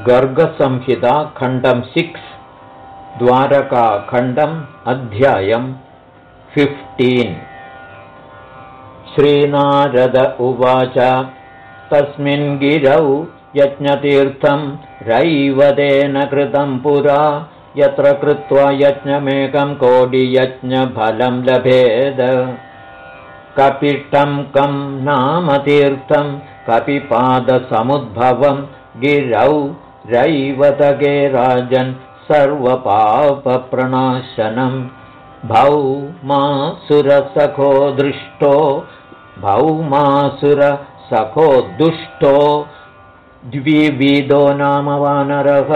गर्गसंहिता खण्डं six द्वारकाखण्डम् अध्यायम् fifteen. श्रीनारद उवाच तस्मिन् गिरौ यज्ञतीर्थं रैवतेन कृतं पुरा यत्र कृत्वा यज्ञमेकं कोटियज्ञफलं लभेद। कपिष्टं कं नामतीर्थं कपिपादसमुद्भवं गिरौ रैवतगे राजन् सर्वपापप्रणाशनं भौमासुरसखो दृष्टो भौमासुरसखो दुष्टो द्विविदो नाम वानरः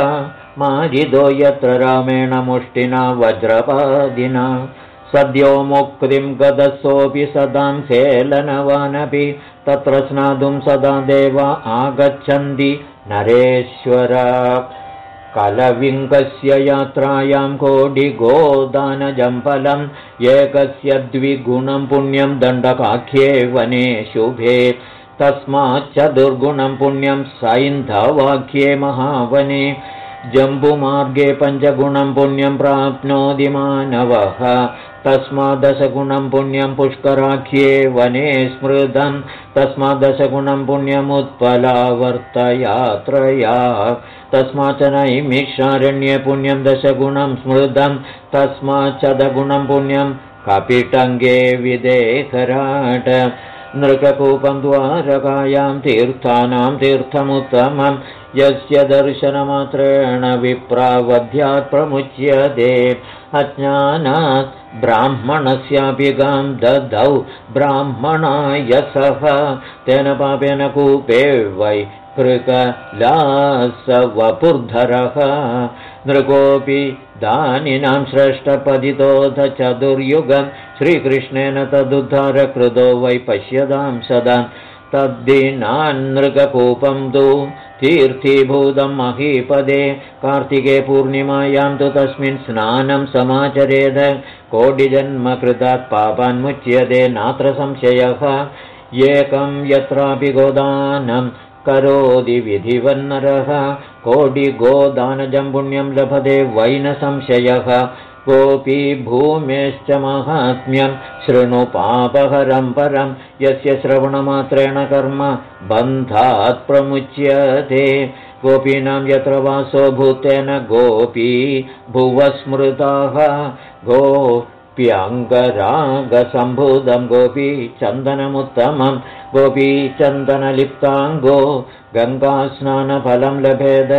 मारिदो यत्र रामेण मुष्टिना वज्रपादिना सद्यो मुक्तिं गदसोऽपि सदां सेलनवानपि तत्र स्नातुं सदा देव आगच्छन्ति नरेश्वर। कलविङ्गस्य यात्रायां कोटिगोदानजम्फलम् एकस्य द्विगुणं पुण्यं दण्डकाख्ये वने शुभे। तस्माच्च दुर्गुणं पुण्यं सैन्धवाख्ये महावने। जम्बुमार्गे पञ्चगुणं पुण्यं प्राप्नोति मानवः तस्मादशगुणं पुण्यं पुष्कराख्ये वने स्मृतं तस्मादशगुणं पुण्यमुत्पलावर्तयात्रया। तस्माच्च नैमिषारण्ये पुण्यं दशगुणं स्मृतं तस्माच्चदगुणं पुण्यं कपिटङ्गे विदेहराट। नृककूपं द्वारकायां तीर्थानां तीर्थमुत्तमं यस्य दर्शनमात्रेण विप्रावध्यात् प्रमुच्यते अज्ञानात् ब्राह्मणस्यापि गां ददौ ब्राह्मणाय सह। तेन पापेन कूपे वै कृकलासवपुर्धरः। नृकोऽपि दानिनां श्रेष्ठपदितोऽथ चतुर्युगं श्रीकृष्णेन तदुद्धारकृतो वै पश्यतां सदा। तद्दिनान्नृककूपं तु तीर्थीभूतं महीपदे कार्तिके पूर्णिमायां तु तस्मिन् स्नानं समाचरेद कोटिजन्मकृतात् पापान्मुच्यते नात्र संशयः। एकं यत्रापि गोदानं करोति विधिवन्नरः। कोटिगोदानजं पुण्यं लभते वैनसंशयः कोऽपि भूमेश्च माहात्म्यं शृणु पापहरं परं यस्य श्रवणमात्रेण कर्म बन्धात् प्रमुच्यते। गोपीनां यत्र वासो भूतेन गोपी भुवस्मृताः। गोप्यङ्गरागसम्भूतं गोपी चन्दनमुत्तमं गोपीचन्दनलिप्ताङ्गो गङ्गास्नानफलं लभेद।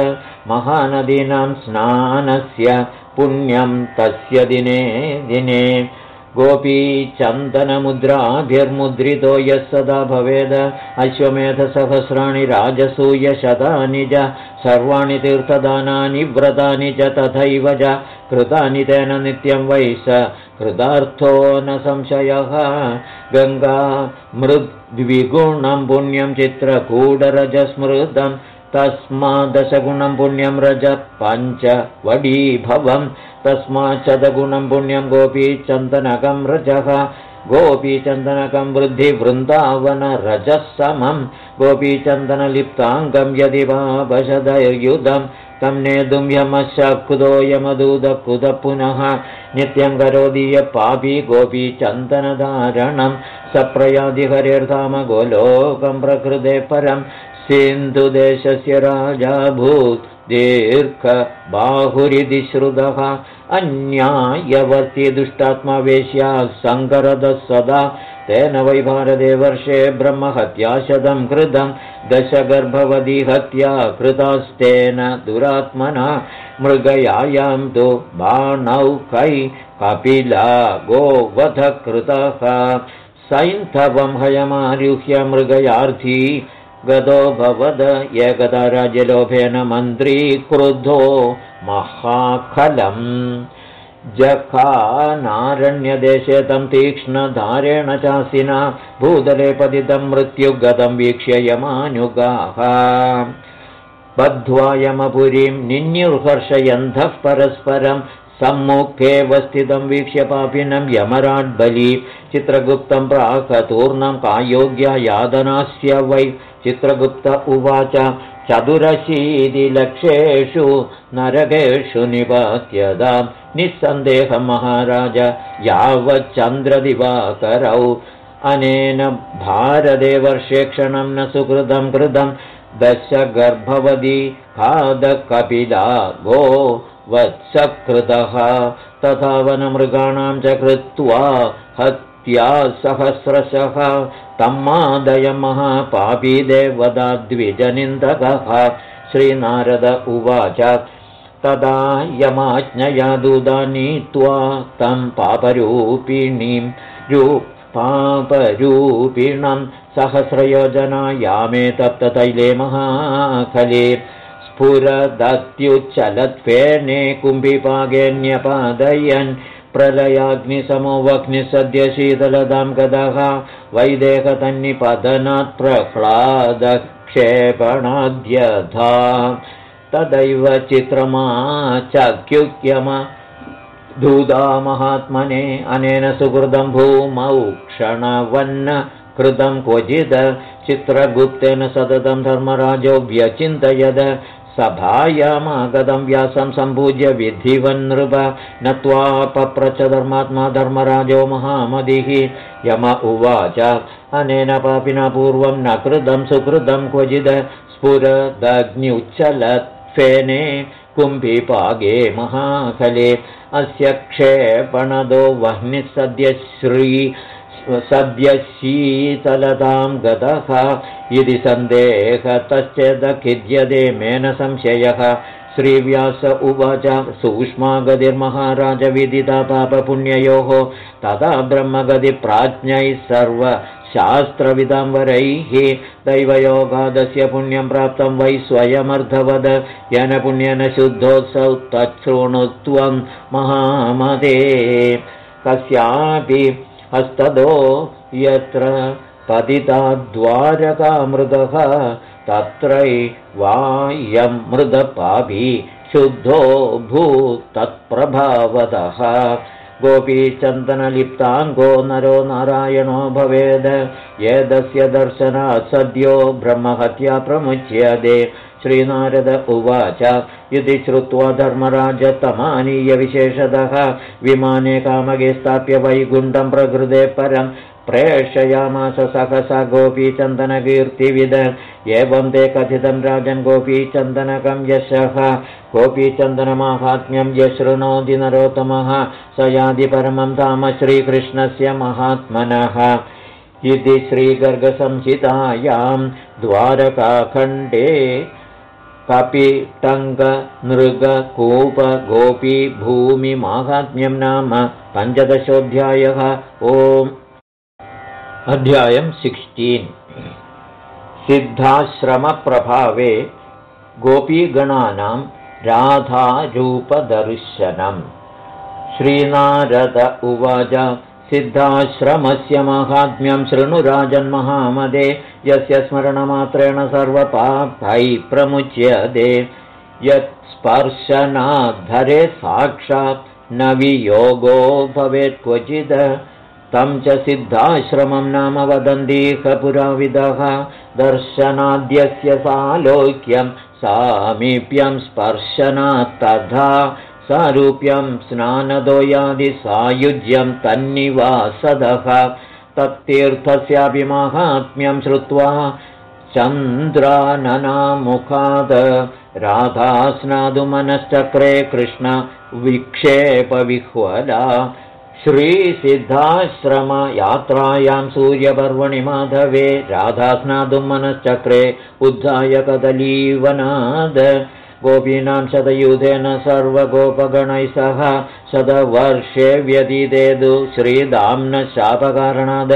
महानदीनां स्नानस्य पुण्यं तस्य दिने दिने। गोपीचन्दनमुद्राभिर्मुद्रितो यः सदा भवेद। अश्वमेधसहस्राणि राजसूयशतानि च। सर्वाणि तीर्थदानानि व्रतानि च तथैव च। कृतानि तेन नित्यं वै स। कृतार्थो न संशयः। गङ्गा मृद्विगुणं पुण्यं चित्रकूडरजस्मृतम् तस्मादशगुणं पुण्यं रज पञ्च वडीभवं तस्माच्चदगुणं पुण्यं गोपीचन्दनकं रजः। गोपीचन्दनकं वृद्धिवृन्दावनरजः समं गोपीचन्दनलिप्ताङ्गं यदि वा वशदयुधं तं नेतुं यमशकुदोयमदूदकुद पुनः नित्यं करोति यः पापी गोपीचन्दनधारणं सप्रयाधिहरिर्धाम गोलोकं प्रकृते परं सिन्धुदेशस्य राजाभूत् दीर्घबाहुरिति श्रुतः अन्यायवर्ति दुष्टात्मा वेश्या सङ्करदः सदा तेन वै भारते वर्षे ब्रह्महत्याशतं कृतं दशगर्भवती हत्या कृतास्तेन दुरात्मना मृगयायां तु बाणौकै कपिला गोवधकृतः सैन्धवं हयमारुह्य मृगयार्थी गतो भवद एकदा राजलोभेन मन्त्री क्रुद्धो महाखलम्। जखानारण्यदेशे तं तीक्ष्णधारेण चासिना भूतले पतितं मृत्युगतं वीक्ष्य यमानुगाः। बद्ध्वायमपुरीं निन्युर्हर्षयन्धः परस्परं सम्मुखेव स्थितं वीक्ष्य पापिनं यमराड्बली। चित्रगुप्तं प्राकतूर्णं कायोग्या यादनास्य वै चित्रगुप्त उवाच चतुरशीतिलक्षेषु नरकेषु निपात्यदा निःसन्देहं महाराज यावच्चन्द्रदिवाकरौ अनेन भारते वर्षे क्षणं न सुकृतं कृतं। दश गर्भवती गो वत्सकृतः। तथा वनमृगाणां च कृत्वा हत्या सहस्रशः तम्मादय महापापी देवदाद्विजनिन्दकः श्रीनारद उवाच तदा यमाज्ञया दुदा नीत्वा तं पापरूपिणीं पापरूपिणं सहस्रयोजनायामे तप्ततैले महाखले स्फुरदत्युच्चलत्फेने कुम्भिपागेऽन्यपादयन् प्रलयाग्निसमो वह्निसद्यशीतलतां गदः वैदेहतन्निपतनात् प्रह्लादक्षेपणाद्यथा तदैव चित्रमा चक्युक्यम धूदा महात्मने अनेन सुहृदं भूमौ क्षणवन्न कृतं क्वचिद। चित्रगुप्तेन सततं धर्मराजो व्यचिन्तयद सभायामागतं व्यासं सम्पूज्य विधिवन्नृप नत्वापप्रच धर्मात्मा धर्मराजो महामदिः। यम उवाच अनेन पापिना पूर्वं न कृतं सुकृतं क्वचिद स्फुरदग्न्युच्चलत्फेने कुम्भिपागे महाखले। अस्य क्षेपणदो वह्निः सद्यश्री सद्यशीतलतां गतः। इति सन्देहतश्चेदखिद्यते मेन संशयः। श्रीव्यास उवाच सूक्ष्मागतिर्महाराजविदिता पापपुण्ययोः। तथा ब्रह्मगतिप्राज्ञैः सर्व शास्त्रविदाम्बरैः दैवयोगादस्य पुण्यं प्राप्तं वै स्वयमर्धवद येन पुण्येन शुद्धोत्सौ तच्छृणुत्वं महामदे कस्यापि हस्तदो यत्र पतिताद्वारकामृदः तत्रैवायं मृदपाभि शुद्धो भूत्तत्प्रभावतः गोपीचन्दनलिप्ताङ्गो नरो नारायणो भवेद यदस्य दर्शनात् सद्यो ब्रह्महत्या प्रमुच्यते श्रीनारद उवाच। इति श्रुत्वा धर्मराजतमानीय विशेषतः विमाने कामगे स्थाप्य वैकुण्ठं प्रकृते परं प्रेषयामास सहसा गोपीचन्दनकीर्तिविद। एवं ते कथितं राजन् गोपीचन्दनकं यशः। गोपीचन्दनमाहात्म्यं यशृणोति नरोत्तमः। स यादि परमं धाम श्रीकृष्णस्य महात्मनः। इति श्रीगर्गसंहितायां द्वारकाखण्डे कपिटङ्गनृगकूपगोपीभूमिमाहात्म्यं नाम पञ्चदशोऽध्यायः। ओम्। अध्यायं सिक्स्टीन्। सिद्धाश्रमप्रभावे गोपीगणानां राधारूपदर्शनम्। श्रीनारद उवाच सिद्धाश्रमस्य माहात्म्यं शृणुराजन्महामदे यस्य स्मरणमात्रेण सर्वपापै प्रमुच्यते। यत् स्पर्शनाद्धरे साक्षात् न वियोगो भवेत् क्वचिद्। तं च सिद्धाश्रमं नाम वदन्तीहपुराविदः दर्शनाद्यस्य सालोक्यं सामीप्यं स्पर्शनात्तथा सारूप्यं स्नानदो यादि सायुज्यं तन्निवासदः। तत्तीर्थस्यापि माहात्म्यं श्रुत्वा चन्द्राननामुखाद राधा स्नातुमनश्चक्रे कृष्ण विक्षेपविह्वला। श्रीसिद्धाश्रमयात्रायां सूर्यपर्वणि माधवे राधास्नातुं मनश्चक्रे उद्धाय कदलीवनाद गोपीनां शतयुधेन सर्वगोपगणैः सह शतवर्षे व्यतीतेदु श्रीदाम्न शापकारणाद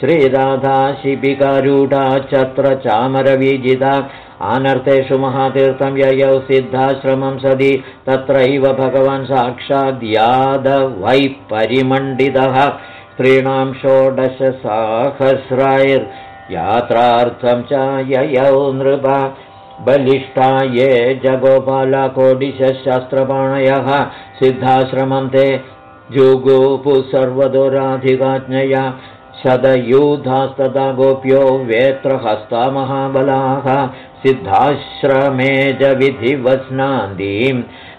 श्रीराधा शिबिकारूढा चत्र चामरविजिता आनर्थेषु महातीर्थं ययौ सिद्धाश्रमं सदि तत्रैव भगवान् साक्षाद्यादवै परिमण्डितः। स्त्रीणां षोडशसाहस्रैर्यात्रार्थं च ययौ नृप बलिष्ठा ये जगोपालकोडिशस्त्राणयः सिद्धाश्रमं ते जुगुपु शतयूधास्तदा गोप्यो वेत्रहस्ता महाबलाः सिद्धाश्रमे च विधिवस्नान्दीं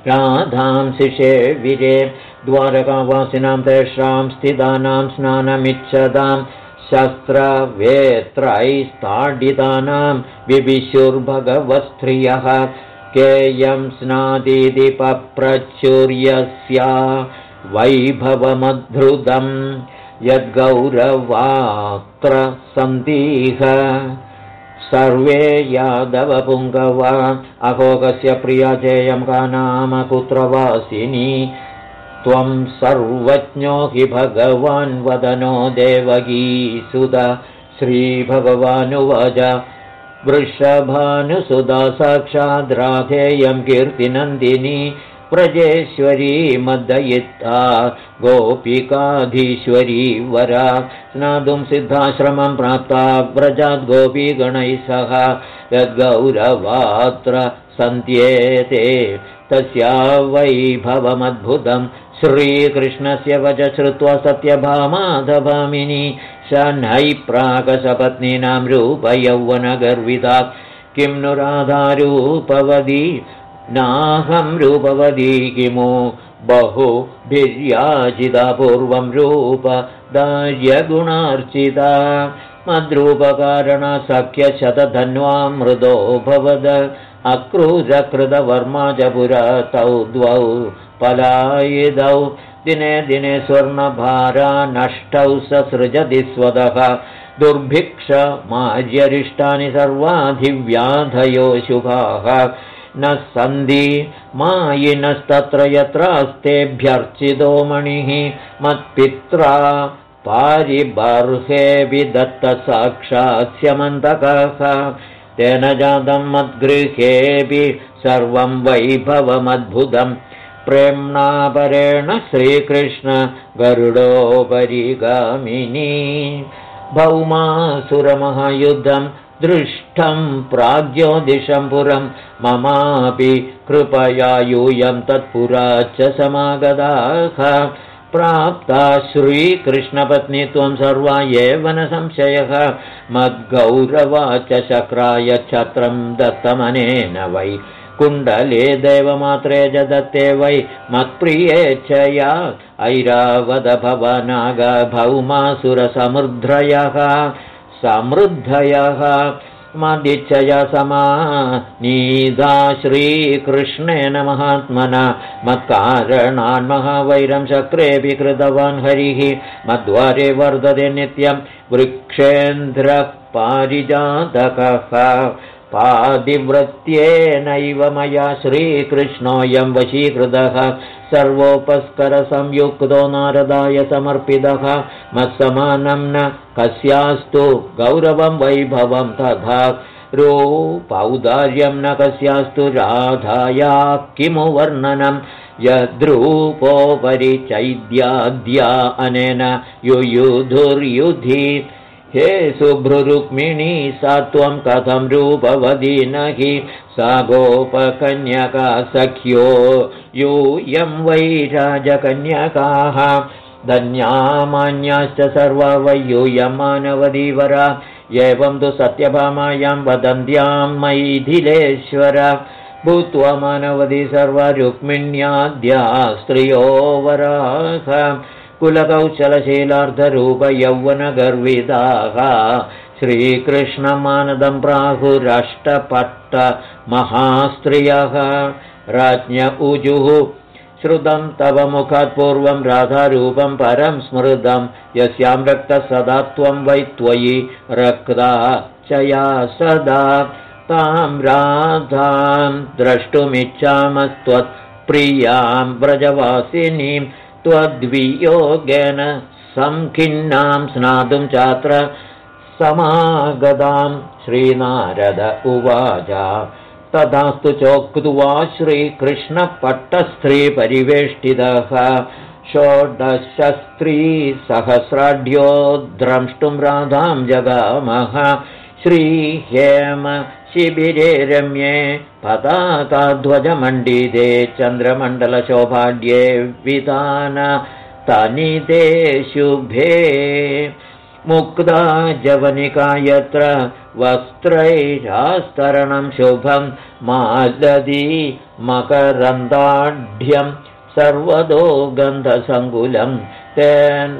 राधां शिषेविरे द्वारकावासिनां तेषां स्थितानां स्नानमिच्छतां शस्त्रवेत्रैस्ताडितानां विविशुर्भगवत्स्त्रियः केयं स्नादिदिपप्रचुर्यस्या वैभवमधृतम् यद्गौरवात्र सन्तीह। सर्वे यादवपुङ्गवा अहोगस्य प्रिया चेयं का नाम कुत्रवासिनी त्वं सर्वज्ञो हि भगवान् वदनो देवगीसुत श्रीभगवानुवज वृषभानुसुधा साक्षाद्राधेयं कीर्तिनन्दिनी प्रजेश्वरी मदयित्ता गोपिकाधीश्वरी वरा। स्नातुं सिद्धाश्रमं प्राप्ता व्रजाद् गोपीगणैः सह। यद्गौरवात्र सन्त्येते तस्या वैभवमद्भुतं श्रीकृष्णस्य वच श्रुत्वा सत्यभामाधभामिनी शनै प्राकसपत्नीनां रूपयौवनगर्विता। किं नु राधारूपवदी? नाहं रूपवती किमु? बहु पूर्वं रूप दार्यगुणार्चिता। मद्रूपकारणसख्यशतधन्वा मृदो भवद। अक्रूरकृतवर्मा च पुरा तौ द्वौ पलायिदौ। दिने दिने स्वर्णभारा नष्टौ ससृजति स्वतः। दुर्भिक्षमार्यरिष्टानि सर्वाधिव्याधयो शुभाः। न सन्धि मायिनस्तत्र यत्रास्तेभ्यर्चितो मणिः। मत्पित्रा पारिबर्हेऽपि दत्तसाक्षात्स्यमन्तकः तेन जातं मद्गृहेऽपि सर्वं वैभवमद्भुतं प्रेम्णापरेण श्रीकृष्ण गरुडोपरिगामिनी। भौमासुरमहायुद्धम् दृष्टं प्राग्योदिशं पुरं ममापि कृपया यूयं तत्पुरा च समागताः। प्राप्ता श्रीकृष्णपत्नी त्वं सर्वा एव न संशयः। मद्गौरवा च शक्राय छत्रं दत्तमनेन वै कुण्डले देवमात्रे च दत्ते वै मत्प्रिये च या ऐरावदभवनागभौमासुरसमुद्रयः समृद्धयः। मदिच्छया समा नीदा श्रीकृष्णेन महात्मना। मत्कारणान्महावैरं शक्रेऽपि कृतवान् हरिः। मद्वारे वर्धते नित्यं वृक्षेन्द्रः पारिजातकः पादिवृत्येनैव मया श्रीकृष्णोऽयं वशीकृतः सर्वोपस्करसंयुक्तो नारदाय समर्पितः। मत्समानं न कस्यास्तु गौरवं वैभवं तथा। रूपौदार्यं न कस्यास्तु राधाया किमु वर्णनं? यद्रूपोपरि चैद्याद्या अनेन युयुधुर्युधि हे शुभ्रुरुक्मिणी सा त्वं कथं रूपवदी न हि सा गोपकन्यका सख्यो यूयं वै राजकन्यकाः। धन्यामान्याश्च सर्वा वै यूयं मानवदीवरा एवं तु सत्यभामायां वदन्त्यां मैथिलेश्वर। भूत्वा मानवदी सर्वा रुक्मिण्याद्या स्त्रियो वराः कुलकौशलशीलार्धरूपयौवनगर्विताः श्रीकृष्णमानदं प्राहुरष्टपट्टमहास्त्रियः राज्ञ उजुः श्रुतं तव मुखात् पूर्वं राधारूपं परं स्मृतं। यस्यां रक्तः सदा त्वं वै त्वयि रक्ता चया सदा। तां राधां द्रष्टुमिच्छामस्त्वत्प्रियां व्रजवासिनीम् त्वद्वियोगेन संखिन्नां स्नातुं चात्र समागतां श्रीनारद उवाच। तथास्तु चोक्त्वा श्रीकृष्णपट्टस्त्रीपरिवेष्टितः षोडशस्त्रीसहस्राढ्यो द्रष्टुं राधां जगामः श्रीहेम शिबिरे रम्ये पताकाध्वजमण्डिते चन्द्रमण्डलशोभाढ्ये विधान तनिते शुभे मुक्ता जवनिका यत्र वस्त्रैरास्तरणं शुभं माददी मकरन्दाढ्यं सर्वतो गन्धसङ्कुलं तेन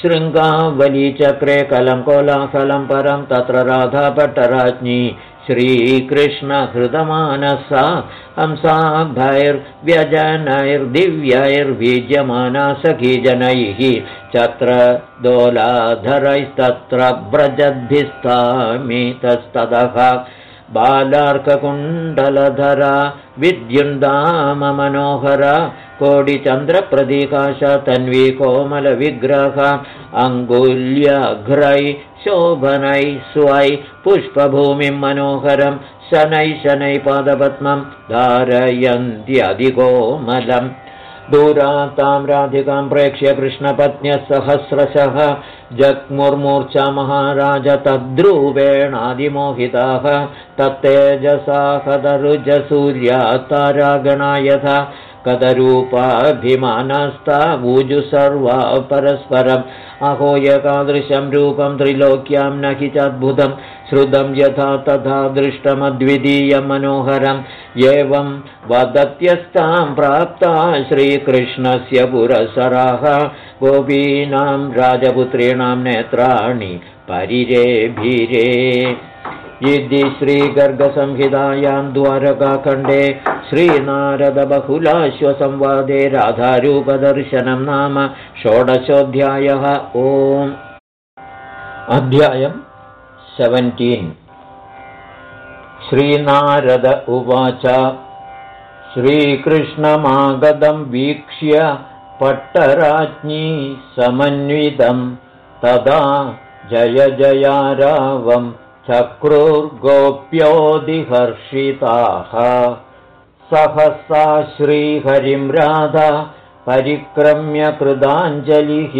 शृङ्गावलीचक्रे कलं कोलाहलं परं तत्र राधाभट्टराज्ञी श्रीकृष्णहृतमानसा हंसाभैर्व्यजनैर्दिव्यैर्विद्यमाना सखीजनैः चत्र दोलाधरैस्तत्र व्रजद्भिस्तामितस्ततः बालार्ककुण्डलधरा विद्युन्दाममनोहर कोटिचन्द्रप्रदीकाश तन्वी कोमलविग्रह अङ्गुल्यघ्रै शोभनै स्वै पुष्पभूमिं मनोहरं शनै शनै पादपद्मं धारयन्त्यधिकोमलम्। दूरातां राधिकां प्रेक्ष्य कृष्णपत्न्यः सहस्रशः। जग्मुर्मूर्च्छा महाराज तद्रूपेणादिमोहिताः। तत्तेजसा कदरुजसूर्या तारागणा यथा कदरूपाभिमानस्ता ऊजु सर्वा परस्परम्। अहो यकादृशं रूपं त्रिलोक्यां न हि चाद्भुतं। श्रुतं यथा तथा दृष्टमद्वितीयं मनोहरम्। एवं वदत्यस्तां प्राप्ता श्रीकृष्णस्य पुरसराः। गोपीनां राजपुत्रीणां नेत्राणि परिरेभिरे इति श्रीगर्गसंहितायां द्वारकाखण्डे श्रीनारदबहुलाश्वसंवादे राधारूपदर्शनं नाम षोडशोऽध्यायः। ओम्। अध्यायम् सेवेण्टीन् श्रीनारद उवाच श्रीकृष्णमागतं वीक्ष्य पट्टराज्ञी समन्वितं तदा जय जयारावम् चक्रुर्गोप्योदिहर्षिताः सहसा श्रीहरिं राधा परिक्रम्य कृदाञ्जलिः।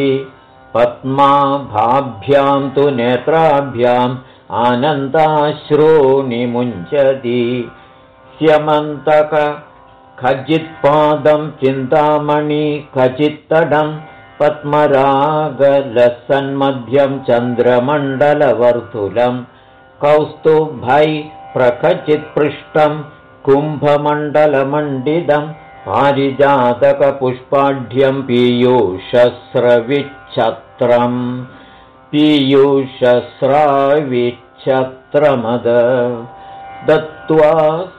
पद्माभाभ्यां तु नेत्राभ्याम् आनन्दाश्रूणिमुञ्चति ह्यमन्तक खचित्पादं चिन्तामणि खचित्तडं पद्मरागलसन्मध्यं चन्द्रमण्डलवर्तुलम् कौस्तुभै प्रखचित्पृष्टं कुम्भमण्डलमण्डितं पारिजातकपुष्पाढ्यं पीयूषस्रविच्छत्रम् पीयूषस्राविच्छत्रमद। दत्त्वा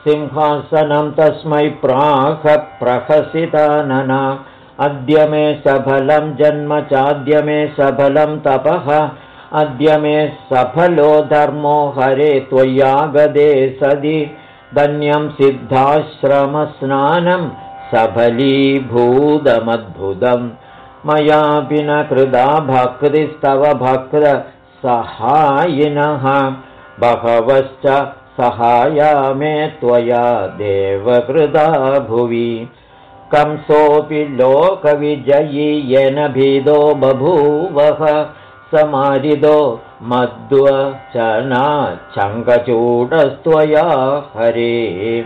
सिंहासनं तस्मै प्राह प्रहसितानना अद्य मे सफलं जन्म चाद्य मे सफलं तपः अद्य मे सफलो धर्मो हरे त्वय्यागदे सदि। धन्यं सिद्धाश्रमस्नानं सफलीभूतमद्भुतं मयापि न कृदा भक्तिस्तव भक्तसहायिनः। बहवश्च सहाया मे त्वया देवकृदा भुवि। कंसोऽपि लोकविजयी येन भीदो बभूवः समारिदो मद्वचनाच्छङ्कचूडस्त्वया हरे।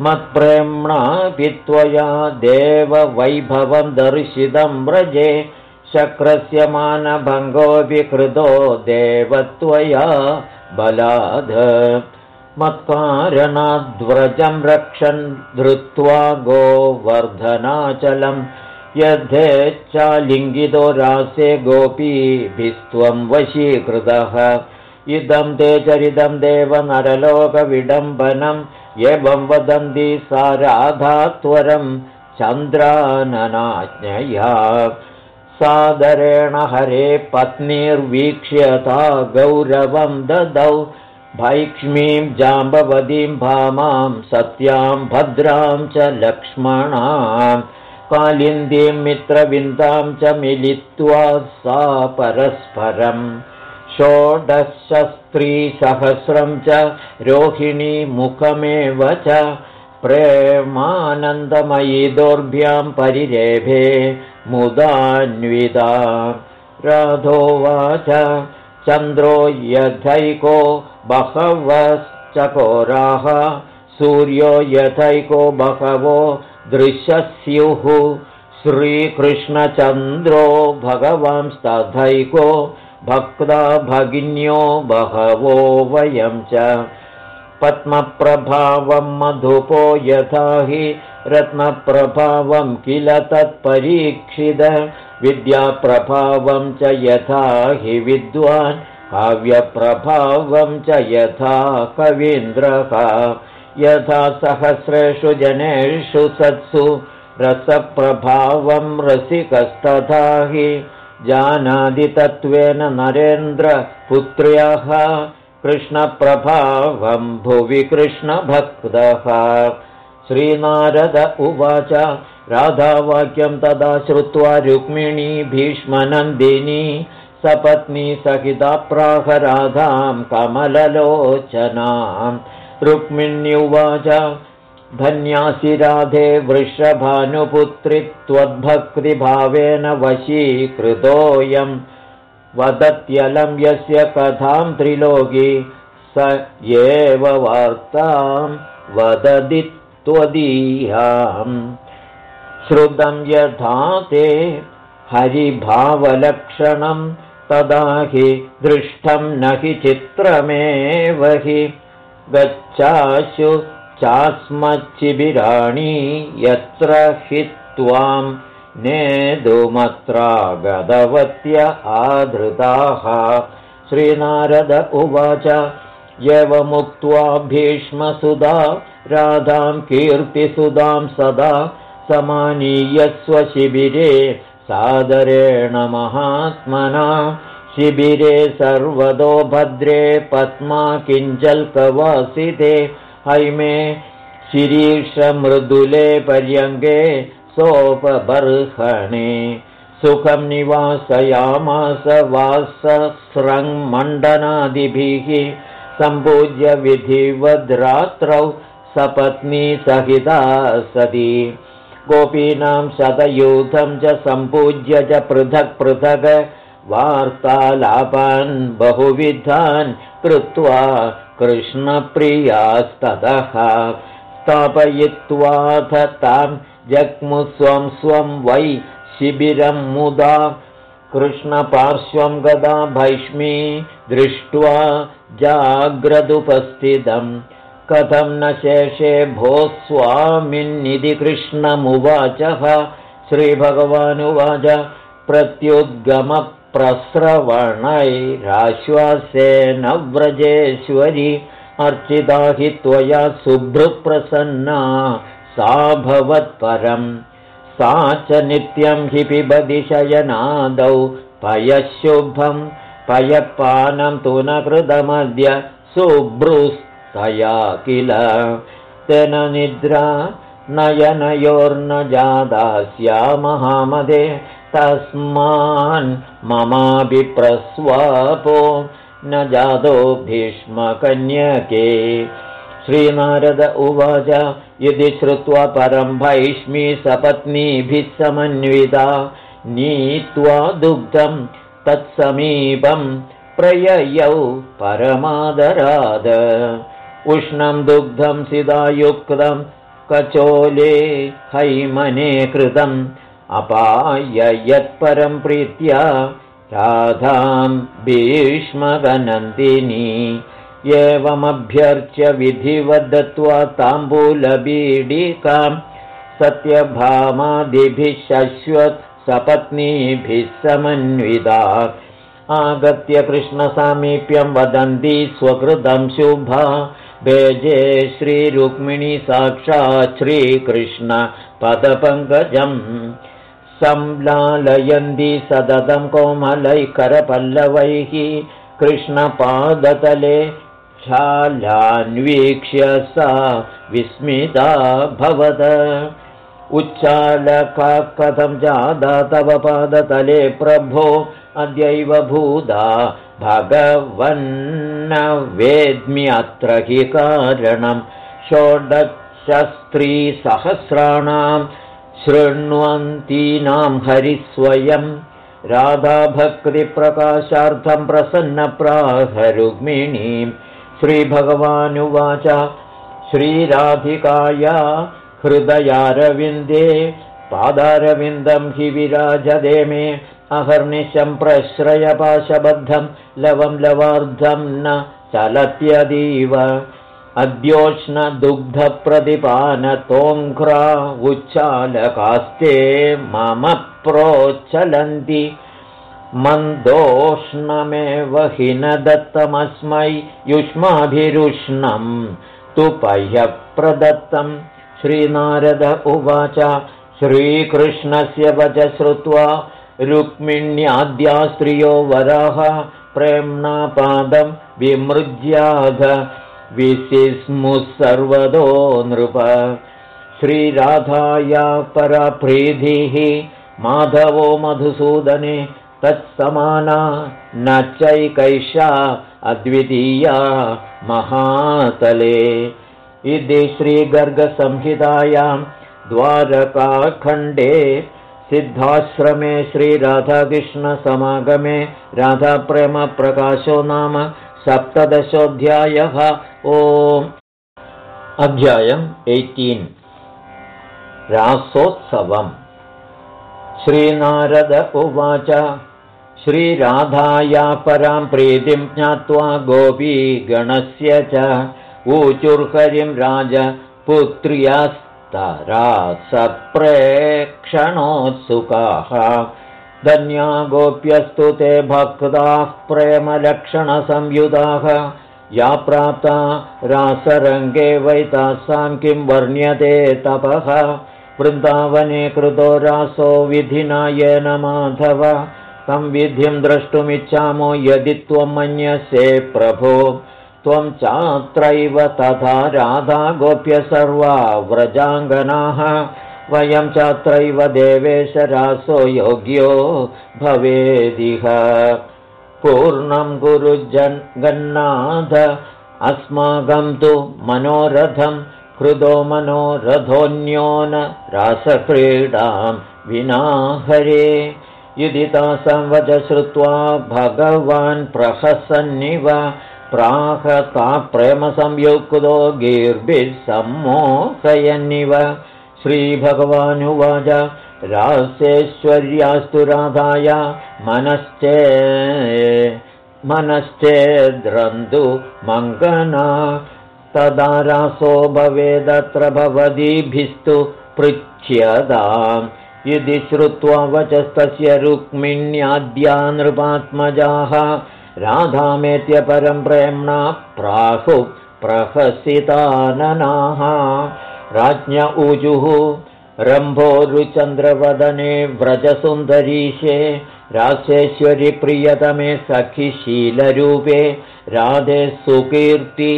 मत्प्रेम्णापि त्वया देववैभवं दर्शितं व्रजे शक्रस्य मानभङ्गोऽपि कृतो देवत्वया बलाद। मत्कारणाद्व्रजं रक्षन् धृत्वा गोवर्धनाचलम् यद्धेच्छालिङ्गितो रासे गोपीभिस्त्वं वशीकृतः। इदं ते चरितं देव नरलोकविडम्बनम् एवं वदन्ति सा राधात्वरं चन्द्राननाज्ञया। सादरेण हरे पत्नीर्वीक्ष्यता गौरवं ददौ। भैक्ष्मीं जाम्बवतीं भामां सत्यां भद्रां च लक्ष्मणाम् कालिन्दीं मित्रविन्दां च मिलित्वा सा परस्परम् षोडशस्त्रीसहस्रं च रोहिणीमुखमेव च प्रेमानन्दमयी दोर्भ्यां परिरेभे मुदान्विता राधोवाच चन्द्रो यथैको बहवश्चकोराः सूर्यो यथैको बहवो दृश्यस्युः श्रीकृष्णचन्द्रो भगवांस्तथैको भक्ता भगिन्यो बहवो वयं च। पद्मप्रभावं मधुपो यथा हि रत्नप्रभावं किल तत्परीक्षित। विद्याप्रभावं च यथा हि विद्वान् काव्यप्रभावं च यथा कवीन्द्रः यथा सहस्रेषु जनेषु सत्सु रसप्रभावं रसिकस्तथा हि जानादितत्त्वेन नरेन्द्रपुत्र्यः कृष्णप्रभावं भुवि कृष्णभक्तः। श्रीनारद उवाच राधावाक्यं तदा श्रुत्वा रुक्मिणी भीष्मनन्दिनी सपत्नी सहिता प्राहराधां कमललोचनां रुक्मिण्युवाच। धन्यासि राधे वृषभानुपुत्रि त्वद्भक्तिभावेन वशीकृतोऽयं। वदत्यलं यस्य कथां त्रिलोकी स एव वार्तां वदति त्वदीयाम्। श्रुतं यथा ते हरिभावलक्षणं तदा हि दृष्टं न हि चित्रमेव हि गच्छाशु चास्मच्चिबिराणि यत्र हि त्वां नेदुमत्रागतवत्य आधृताः। श्रीनारद उवाच यवमुक्त्वा भीष्मसुधा राधां कीर्तिसुधां सदा समानीयस्वशिबिरे सादरेण महात्मना शिबिरे सर्वतो भद्रे पद्मा किञ्जल्कवासिते। हैमे शिरीषमृदुले पर्यङ्गे सोपबर्हणे। सुखं निवासयामास वासस्रङ्मण्डनादिभिः सम्पूज्य विधिवद्रात्रौ सपत्नी सहिता सती। गोपीनां शतयूथं च सम्पूज्य च पृथक् पृथक् वार्तालापान् बहुविधान् कृत्वा कृष्णप्रियास्ततः स्थापयित्वाथ तां जग्मुस्वं स्वं वै शिबिरं मुदा कृष्णपार्श्वं गदा भैष्मी दृष्ट्वा जाग्रदुपस्थितं। कथं न शेषे भो स्वामिन्निधि कृष्णमुवाचः। श्रीभगवानुवाच प्रत्युद्गमः प्रस्रवणैराश्वासेन व्रजेश्वरि अर्चिता हि त्वया शुभ्रप्रसन्ना सा भवत्परम् सा च नित्यं हि पिबति शयनादौ पयशुभं पयपानं तु न कृतमद्य शुभ्रुस्तया किल। तेन निद्रा नयनयोर्न जादा स्यामहामदे तस्मान् ममाभिप्रस्वापो न जातो भीष्मकन्यके। श्रीनारद उवाच यदि श्रुत्वा परं भैष्मी सपत्नीभिः समन्विता नीत्वा दुग्धं तत्समीपं प्रययौ परमादराद। उष्णं दुग्धं सिदायुक्तं कचोले हैमने कृतम् अपाय यत्परं प्रीत्या राधां भीष्मगनन्दिनी एवमभ्यर्च्य विधिवदत्वा ताम्बूलबीडिकां सत्यभामादिभिः शश्वत् सपत्नीभिः समन्विता। आगत्य कृष्णसामीप्यं वदन्ति स्वकृतं शुभा। भेजे श्रीरुक्मिणी साक्षात् श्रीकृष्णपदपङ्कजम् संलालयन्ति सततं कोमलैकरपल्लवैः कृष्णपादतले शालान्वीक्ष्य सा विस्मिता भवद उच्चालका कथं जादा तव पादतले प्रभो अद्यैव भूदा भगवन्न वेद्म्यत्र हि कारणं। षोडशस्त्रीसहस्राणां शृण्वन्तीनां हरिस्वयं राधाभक्तिप्रकाशार्थं प्रसन्नप्राहरुक्मिणीं श्रीभगवानुवाच श्रीराधिकाया हृदयारविन्दे पादारविन्दं हि विराजदे मे अहर्निशं प्रश्रयपाशबद्धं लवं लवार्धं न चलत्यदीव अद्योष्णदुग्धप्रतिपानतोङ्घ्रा उच्चालकास्ते मम प्रोच्चलन्ति मन्दोष्णमेव हि न दत्तमस्मै युष्माभिरुष्णं तु पह्यप्रदत्तं। श्रीनारद उवाच श्रीकृष्णस्य वच श्रुत्वा रुक्मिण्याद्या स्त्रियो वराः प्रेम्णा पादं विमृज्याध विसिस्मुः सर्वदो नृप। श्रीराधाया परप्रीतिः माधवो मधुसूदने तत्समाना न चैकैषा अद्वितीया महातले। इति श्रीगर्गसंहितायां द्वारकाखण्डे सिद्धाश्रमे श्रीराधाकृष्णसमागमे राधाप्रेमप्रकाशो नाम सप्तदशोऽध्यायः. ओम्. अध्यायम् एय्टीन्. रासोत्सवम्. श्रीनारद उवाच. श्रीराधाया परां प्रीतिं ज्ञात्वा गोपीगणस्य च. ऊचुर्हरिं राजपुत्र्यास्तरा सप्रेक्षणोत्सुकाः धन्या गोप्यस्तु ते भक्ताः प्रेमलक्षणसंयुधाः। या प्राप्ता रासरङ्गे वैतासां किं वर्ण्यते तपः। वृन्दावने कृतो रासो विधिना येन माधव। तं विधिं द्रष्टुमिच्छामो यदि त्वं मन्यसे प्रभो। त्वं चात्रैव तथा राधा गोप्य सर्वा व्रजाङ्गनाः वयं चात्रैव देवेशरासो योग्यो भवेदिह। पूर्णं गुरुजन्गन्नाथ अस्माकं तु मनोरथं हृदो मनोरथोऽन्यो न रासक्रीडां विना हरे यदि तासां वच श्रुत्वा भगवान् प्रहसन्निव प्राहता प्रेमसंयुक्तो गीर्भिः सम्मोहयन्निव श्रीभगवानुवाच रास्येश्वर्यास्तु राधाय मनश्चे मनश्चेद्रन्तु मङ्गना तदा रासो भवेदत्र भवदीभिस्तु पृच्छ्यताम्। यदि श्रुत्वा वचस्तस्य रुक्मिण्याद्या नृपात्मजाः राधामेत्य परं प्रेम्णा प्राहुः प्रहसिताननाः राज्ञ ऊजुः। रम्भोरुचन्द्रवदने व्रजसुन्दरीशे रासेश्वरि प्रियतमे सखिशीलरूपे राधे सुकीर्ति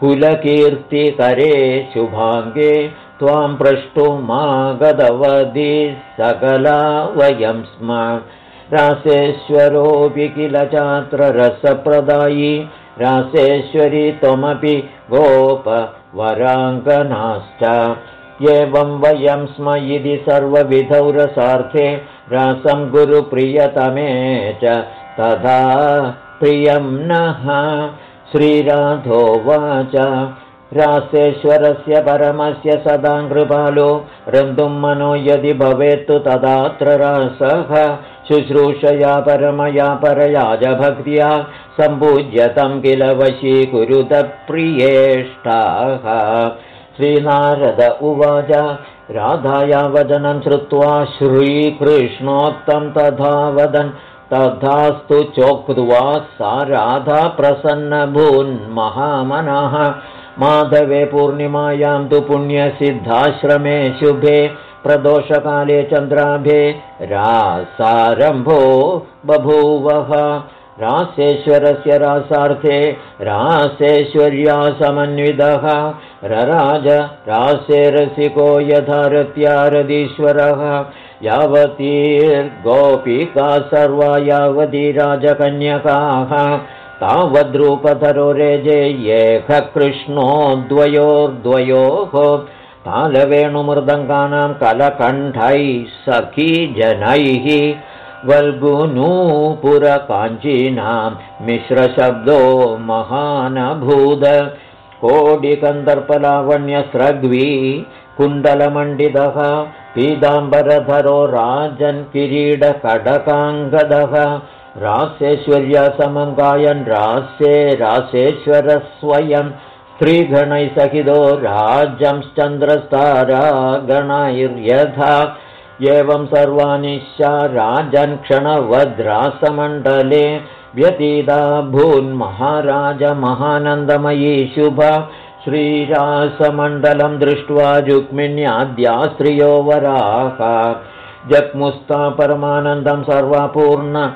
कुलकीर्तिकरे शुभाङ्गे त्वां प्रष्टुमागतवधि सकला वयं स्म। रासेश्वरोऽपि किल चात्र रसप्रदायी रासेश्वरी त्वमपि गोपवराङ्गनाश्च एवं वयं स्म इति सर्वविधौ रसार्थे रासं गुरुप्रियतमे च। तथा प्रियं नः। श्रीराधोवाच रासेश्वरस्य परमस्य सदा कृपालो रन्तुं मनो यदि भवेत्तु तदात्र रासः। शुश्रूषया परमया परया च भक्त्या सम्पूज्यतं किल वशीकुरुतप्रियेष्टाः। श्रीनारद उवाच राधाया वदनं श्रुत्वा श्रीकृष्णोक्तं तथा वदन् तथास्तु चोक्त्वा सा राधा प्रसन्नभून्महामनः माधवे पूर्णिमायां तु पुण्यसिद्धाश्रमे शुभे प्रदोषकाले चन्द्राभे रासारम्भो बभूवः। रासेश्वरस्य रासार्थे रासेश्वर्या समन्वितः रराज रासे रसिको यथारत्यारदीश्वरः। यावतीर्गोपिका सर्वा यावती राजकन्यकाः तावद्रूपधरो रेजे कृष्णो द्वयोर्द्वयोः तालवेणुमृदङ्गानां कलकण्ठैः सखीजनैः वल्गुनूपुरकाञ्चीनां मिश्रशब्दो महानभूद कोडिकन्दर्पलावण्यस्रग्वी कुण्डलमण्डितः पीताम्बरधरो राजन् किरीडकडकाङ्गदः रास्यैश्वर्यसमं गायन् रास्ये रासेश्वरस्वयं स्त्रीगणैः सहितो राजंश्चन्द्रस्तारा गणैर्यथा एवं सर्वाणि राजन् क्षणवद्रासमण्डले व्यतीता भून्महाराजमहानन्दमयी शुभ। श्रीरासमण्डलं दृष्ट्वा रुक्मिण्याद्या स्त्रियो वराः जग्मुस्ता परमानन्दं सर्वपूर्णमनोरथाः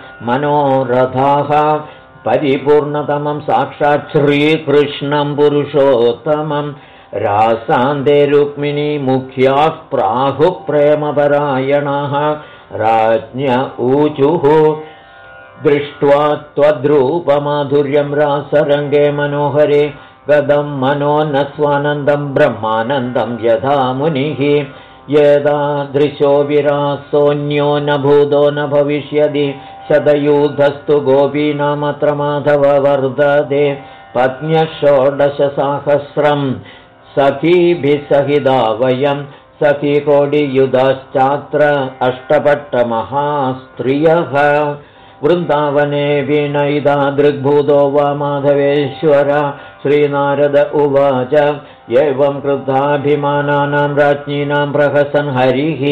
परिपूर्णतमं साक्षात् श्रीकृष्णं पुरुषोत्तमम् रासान्ते रुक्मिणी मुख्याः प्राहुप्रेमपरायणः राज्ञ ऊचुः। दृष्ट्वा त्वद्रूपमाधुर्यं रासरङ्गे मनोहरे गदं मनो न स्वानन्दं ब्रह्मानन्दं यथा मुनिः यदादृशो विरासोऽन्यो न भूतो न भविष्यति शतयूधस्तु गोपीनामत्र माधव वर्धते पत्न्यषोडशसाहस्रम् सखीभिः सहिदा वयं सखीकोटियुधश्चात्र अष्टपट्टमहास्त्रियः वृन्दावने विनयिता दृग्भूतो वा माधवेश्वर। श्रीनारद उवाच एवं क्रुद्धाभिमानानां राज्ञीनां प्रहसन् हरिः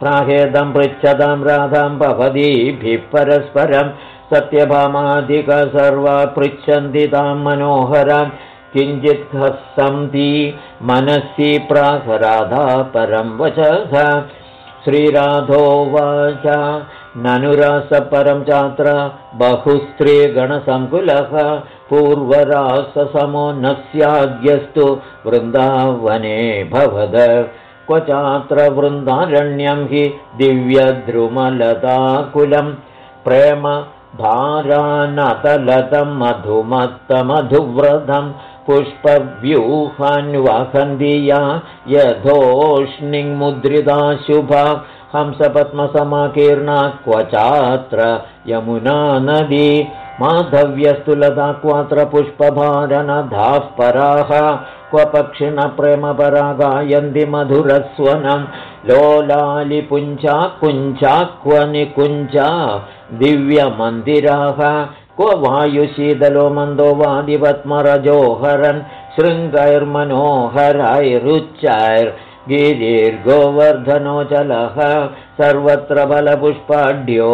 प्राहेदं पृच्छतां राधां भवदीभिः परस्परं सत्यभामाधिक सर्वा पृच्छन्ति तां मनोहराम् किञ्चित् हसन्ति मनसि प्राहराधा परं वचः श्रीराधोवाच ननुरासपरं चात्र बहुस्त्रीगणसङ्कुलः पूर्वराससमो न स्याद्यस्तु वृन्दावने भवद। क्व चात्र वृन्दारण्यं हि दिव्यद्रुमलताकुलं। प्रेम पुष्पव्यूहान्वहन्दिया यथोष्णिङ्मुद्रिता शुभा हंसपद्मसमाकीर्णा क्व चात्र यमुना नदी माधव्यस्तुलता क्वात्र पुष्पभारनधाः पराः क्व पक्षिणप्रेमपरा गायन्ति मधुरस्वनं लोलालिपुञ्चा कुञ्चा क्व निकुञ्चा दिव्यमन्दिराः क्व वायुशीतलो मन्दो वादिपद्मरजोहरन् शृङ्गैर्मनोहरैरुच्चैर्गिरिर्गोवर्धनोचलः सर्वत्र बलपुष्पाढ्यो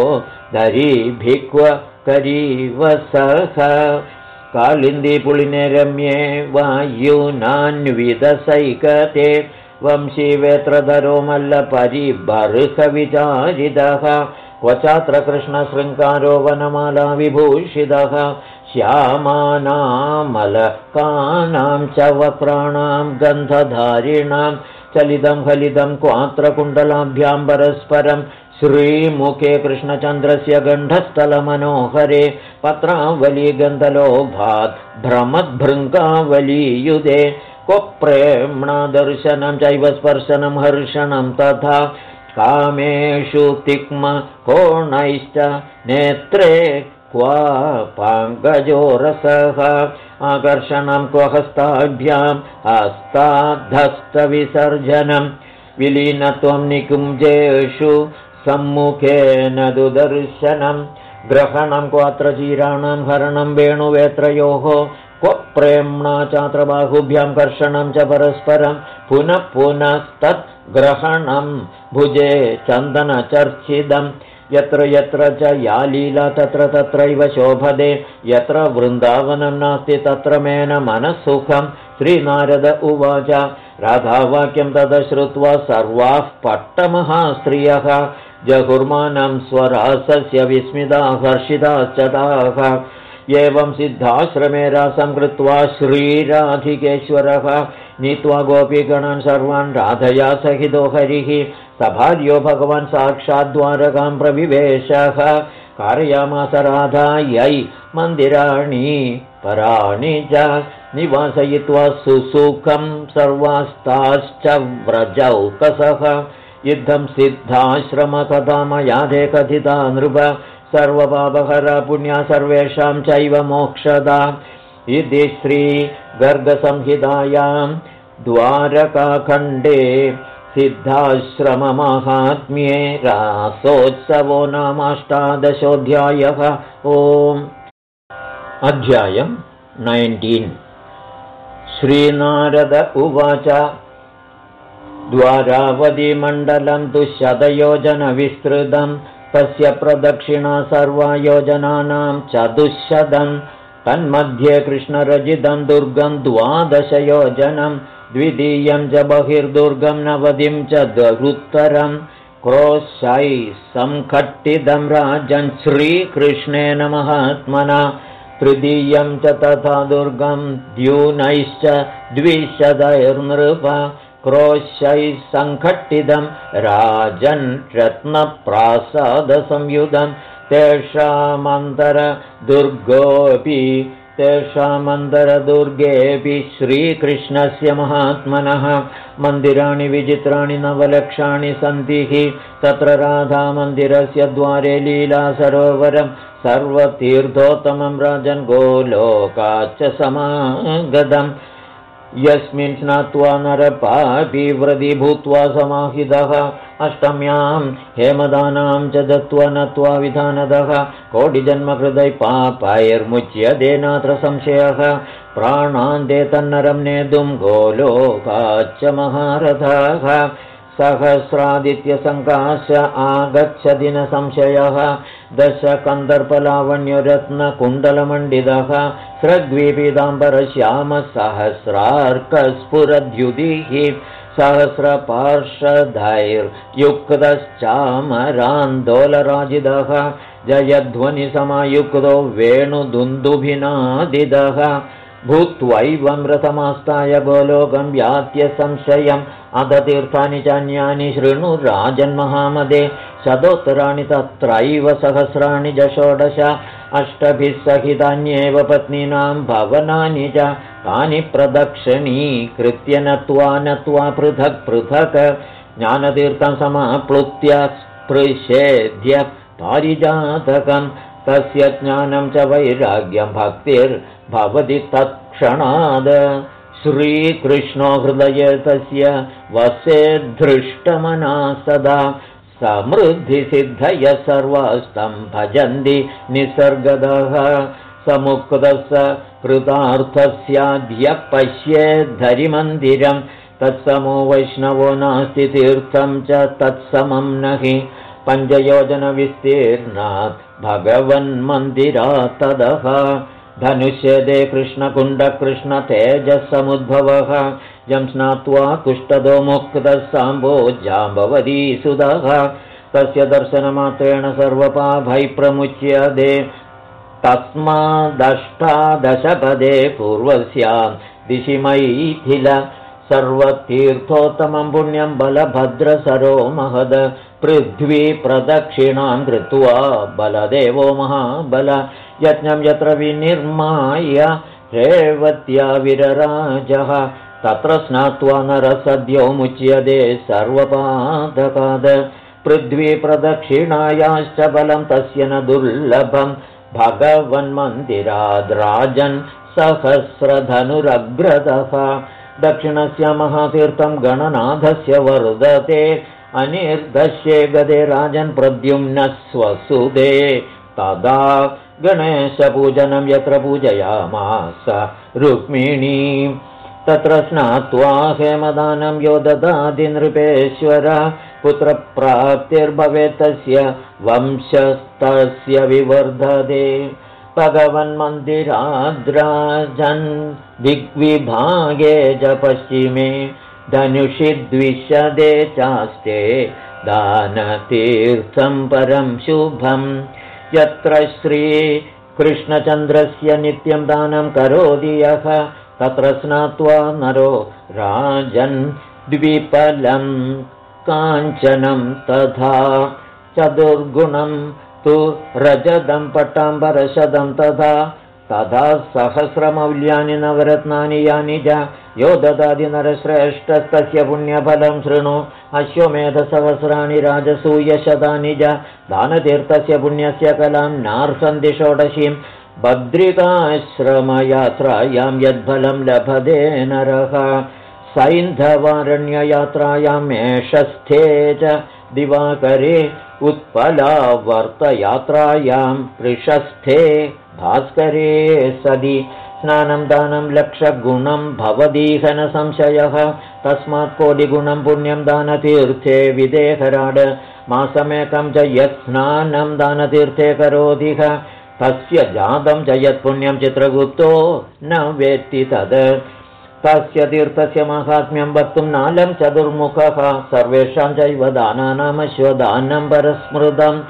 दरीभिक्व करीवसः। कालिन्दीपुलिने रम्ये वायुनान्विदसैकते वंशीवेत्रधरो मल्लपरिबर्हविचारितः क्व चात्र कृष्णशृङ्गारो वनमाला विभूषितः श्यामानामलकानां च वक्राणां गन्धधारिणां चलितं फलितं क्वात्र कुण्डलाभ्यां परस्परं श्रीमुखे कृष्णचन्द्रस्य गण्डस्थलमनोहरे पत्रावली गन्धलोभात् भ्रमद्भृङ्गावलीयुधे। क्व प्रेम्णा दर्शनं चैव स्पर्शनं हर्षणं तथा कामेषु तिक्मकोणैश्च नेत्रे क्व पाङ्गजोरसः आकर्षणं क्व हस्ताभ्याम् हस्ताद्धस्तविसर्जनं विलीनत्वं निकुञ्जेषु सम्मुखेन दुदर्शनं। ग्रहणं क्वात्र चीराणां हरणं वेणुवेत्रयोः प्रेम्णा चात्र बाहुभ्यां कर्षणं च परस्परं पुनः पुनस्तत् ग्रहणं। भुजे चन्दनचर्चिदम् यत्र यत्र च या लीला तत्र तत्रैव शोभदे यत्र वृन्दावनं नास्ति तत्र मेन मनःसुखं। श्रीनारद उवाच राधावाक्यं तदश्रुत्वा सर्वाः पट्टमहास्त्रियः। जगुर्मानं स्वरासस्य विस्मिता हर्षिताश्च ताः एवं सिद्धाश्रमे रासं कृत्वा श्रीराधिकेश्वरः नीत्वा गोपीगणान् सर्वान् राधया सहितो हरिः। सभार्यो भगवान् साक्षाद्वारकां प्रविवेशः। कारयामास राधायै मन्दिराणि पराणि च निवासयित्वा सुसुखं सर्वास्ताश्च व्रजौकसः। युद्धं सिद्धाश्रमकथा मयाधे कथिता नृप सर्वपापहरा पुण्या सर्वेषां चैव मोक्षदा इति श्रीगर्गसंहितायां द्वारकाखण्डे सिद्धाश्रममाहात्म्ये रासोत्सवो नामाष्टादशोऽध्यायः ओम्। अध्यायम् नैन्टीन्। श्रीनारद उवाच। द्वारावधिमण्डलं तु शतयोजनविस्तृतं तस्य प्रदक्षिणा सर्वा योजनानां चतुःशतं तन्मध्ये कृष्णरजितं दुर्गं द्वादशयोजनं द्वितीयं च बहिर्दुर्गं नवतिं च दुरुत्तरं क्रोशै सङ्खट्टितं राजन् श्रीकृष्णेन महात्मना तृतीयं च तथा दुर्गं द्यूनैश्च द्विशतैर्नृप क्रोशैः सङ्घट्टितं राजन् रत्नप्रासादसंयुधं तेषामन्तरदुर्गोऽपि तेषामन्तरदुर्गेऽपि श्रीकृष्णस्य महात्मनः। मन्दिराणि विचित्राणि नवलक्षाणि सन्ति। हि तत्र राधामन्दिरस्य द्वारे लीलासरोवरं सर्वतीर्थोत्तमं राजन् गोलोकाच्च समागतम् यस्मिन् स्नात्वा नरपापि व्रति भूत्वा समाहितः अष्टम्यां हेमदानां च दत्त्वा नत्वा विधानदः कोटिजन्मकृदै पापैर्मुच्यते नात्र संशयः प्राणान्ते तन्नरं नेतुं गोलोकाच्च महारथः सहस्रादित्यसङ्काश आगच्छति न संशयः दश कन्दर्पलावण्यरत्नकुण्डलमण्डितः। स्रग्विपीताम्बरश्यामसहस्रार्कस्फुरद्युदिः सहस्रपार्षदैर्युक्तश्चामरान्दोलराजिदः जयध्वनिसमयुक्तो वेणुदुन्दुभिनादिदः भूत्वैवं रथमास्ताय गोलोकं यात्य संशयम् अधतीर्थानि चान्यानि शृणु राजन्महामदे शतोत्तराणि तत्रैव सहस्राणि च षोडश अष्टभिः सहितान्येव पत्नीनां भवनानि च तानि प्रदक्षिणीकृत्य नत्वा नत्वा पृथक् पृथक् ज्ञानतीर्थं समाप्लुत्य स्पृशेद्य पारिजातकं तस्य ज्ञानं च वैराग्यं भक्तिर्भवति तत्क्षणाद् श्रीकृष्णो हृदये तस्य वसेद्धृष्टमना सदा। समृद्धिसिद्धय सर्वास्तं भजन्ति निसर्गदः। समुक्तः कृतार्थस्याद्य पश्येद्धरिमन्दिरं तत्समो वैष्णवो नास्ति तीर्थं च तत्समं न हि पञ्चयोजनविस्तीर्णात् भगवन्मन्दिरात् तदः धनुष्यदे कृष्णकुण्डकृष्णतेजसमुद्भवः। यं स्नात्वा कुष्ठदो मुक्तः साम्बो जाम्बवदीसुदः। तस्य दर्शनमात्रेण सर्वपाभै प्रमुच्यते तस्मादष्टादशपदे पूर्वस्यां दिशि मैथिल सर्वतीर्थोत्तमं पुण्यं बलभद्रसरो महद पृथ्वी प्रदक्षिणां कृत्वा बलदेवो महाबल यज्ञं यत्र विनिर्माय रेवत्या विरराजः तत्र स्नात्वा नरसद्यो मुच्यते सर्वपादकाद पृथ्वी प्रदक्षिणायाश्च बलं तस्य न दुर्लभं भगवन्मन्दिराद्राजन् सहस्रधनुरग्रदः दक्षिणस्य महातीर्थं गणनाथस्य वर्धते अनिर्दश्ये गदे राजन् प्रद्युम्नः स्वसुदे तदा गणेशपूजनं यत्र पूजयामास रुक्मिणी। तत्र स्नात्वा हेमदानं यो ददाति पुत्रप्राप्तिर्भवेत् तस्य वंशस्तस्य विवर्धते भगवन्मन्दिराद्राजन् दिग्विभागे च पश्चिमे धनुषि द्विशदे चास्ते दानतीर्थं परं शुभम् यत्र श्रीकृष्णचन्द्रस्य नित्यं दानं करोति यः तत्र स्नात्वा नरो राजन् द्विपलं काञ्चनं तथा चतुर्गुणं तु रजदं पट्टाम्बरशदं तथा तथा सहस्रमौल्यानि नवरत्नानि यानि च यो ददाति पुण्यफलं शृणु अश्वमेधसहस्राणि राजसूयशतानि च दानतीर्थस्य पुण्यस्य कलां नार्सन्ति षोडशीं बद्रिकाश्रमयात्रायां यद्फलं लभते नरः सैन्धवारण्ययात्रायां मेषस्थे च दिवाकरे उत्पलावर्तयात्रायां पृशस्थे भास्करे सदि स्नानं दानं लक्षगुणं भवदीहनसंशयः तस्मात् कोटिगुणं पुण्यं दानतीर्थे विदेहराड। मासमेकं च यत् स्नानं दानतीर्थे करोतिह तस्य जातं च यत्पुण्यं चित्रगुप्तो न वेत्ति तद् तस्य तीर्थस्य माहात्म्यं वक्तुं नालं चतुर्मुखः। सर्वेषां चैव दानानामश्वदानं परस्मृतम्